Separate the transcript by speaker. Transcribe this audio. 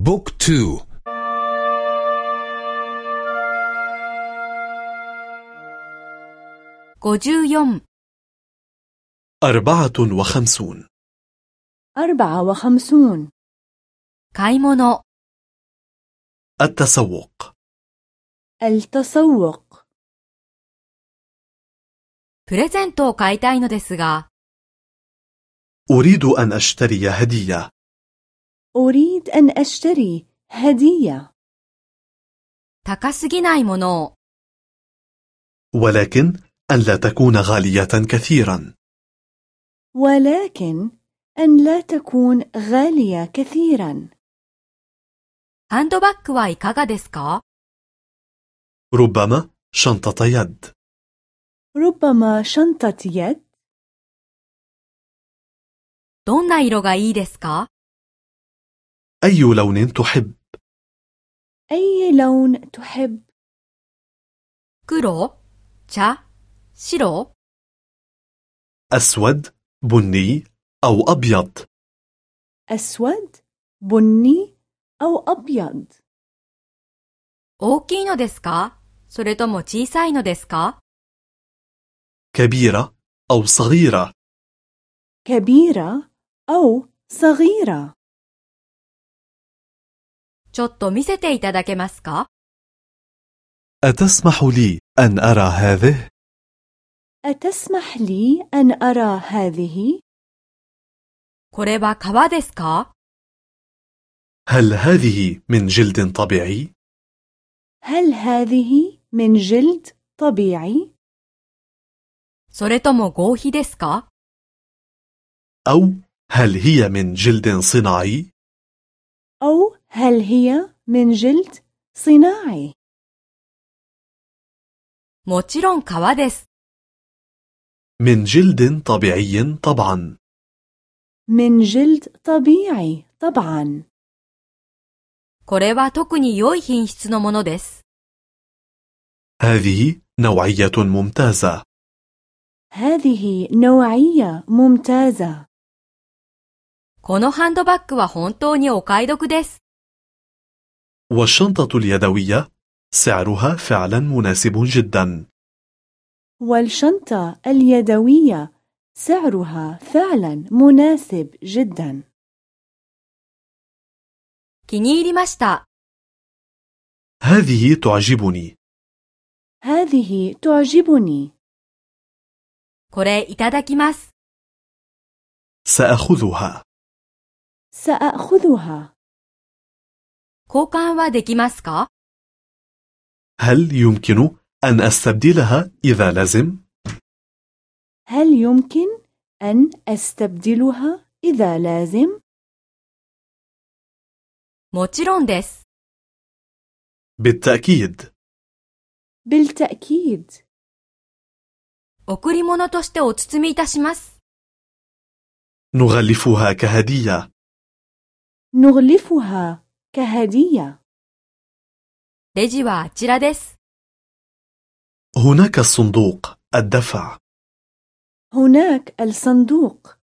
Speaker 1: بوك تو
Speaker 2: 54
Speaker 3: أربعة وخمسون
Speaker 4: أربعة وخمسون
Speaker 2: 買い物
Speaker 3: التسوق
Speaker 4: التسوق
Speaker 2: プレゼントを買いたいのですが、
Speaker 3: أريد أن أشتري هدية
Speaker 4: أريد أن أشتري هدية
Speaker 2: 高すぎないものを、
Speaker 3: ولكن أن لا تكون غالية كثيرا
Speaker 4: ولكن أن لا تكون غالية كثيرا
Speaker 2: ハンドバッグはいかがですか
Speaker 3: ربما شنطة يد
Speaker 4: ربما شنطة يد
Speaker 2: どんな色がいいですか
Speaker 3: أي لون تحب
Speaker 4: أي لون تحب
Speaker 2: 黒茶白
Speaker 3: أسود بني أو أبيض
Speaker 4: أسود بني أو أبيض
Speaker 2: 大きいのですかそれとも小さいのですか
Speaker 3: كبيرة أو صغيرة
Speaker 4: كبيرة أو صغيرة
Speaker 2: ちょっと見せていただけますか
Speaker 3: أتسمح لي أن أرى هذه؟
Speaker 4: أتسمح لي أن أرى هذه؟
Speaker 2: これは革ですか
Speaker 3: هل هذه من جلد طبيعي؟
Speaker 4: هل هذه من جلد طبيعي؟
Speaker 2: それとも合皮ですか
Speaker 3: أو هل هي من جلد صناعي؟
Speaker 4: أو هل هي من جلد صناعي؟
Speaker 2: もちろん革です。
Speaker 3: من جلد طبيعي طبعا
Speaker 4: من جلد طبيعي طبعا
Speaker 2: これは特に良い品質のものです。
Speaker 3: هذه نوعية ممتازة
Speaker 4: هذه نوعية ممتازة
Speaker 2: このハンドバッグは本当にお買い得です。
Speaker 3: والشنطة اليدوية سعرها فعلا مناسب جدا
Speaker 4: والشنطة اليدوية سعرها فعلا مناسب جدا
Speaker 2: 気に入りました。
Speaker 3: هذه تعجبني
Speaker 4: هذه تعجبني
Speaker 2: これいただきます。
Speaker 3: سأخذها
Speaker 4: سأخذها
Speaker 2: 交換はできますか
Speaker 3: هل يمكن أن أستبدلها إذا لزم؟
Speaker 4: هل يمكن أن أستبدلها إذا لازم؟
Speaker 2: もちろんです。
Speaker 3: بالتأكيد
Speaker 4: بالتأكيد
Speaker 2: 贈り物としてお包みいたします。
Speaker 3: نغلفها كهدية
Speaker 4: نغلفها كهدية
Speaker 2: レジはあちらです。
Speaker 3: هناك الصندوق الدفع
Speaker 4: هناك الصندوق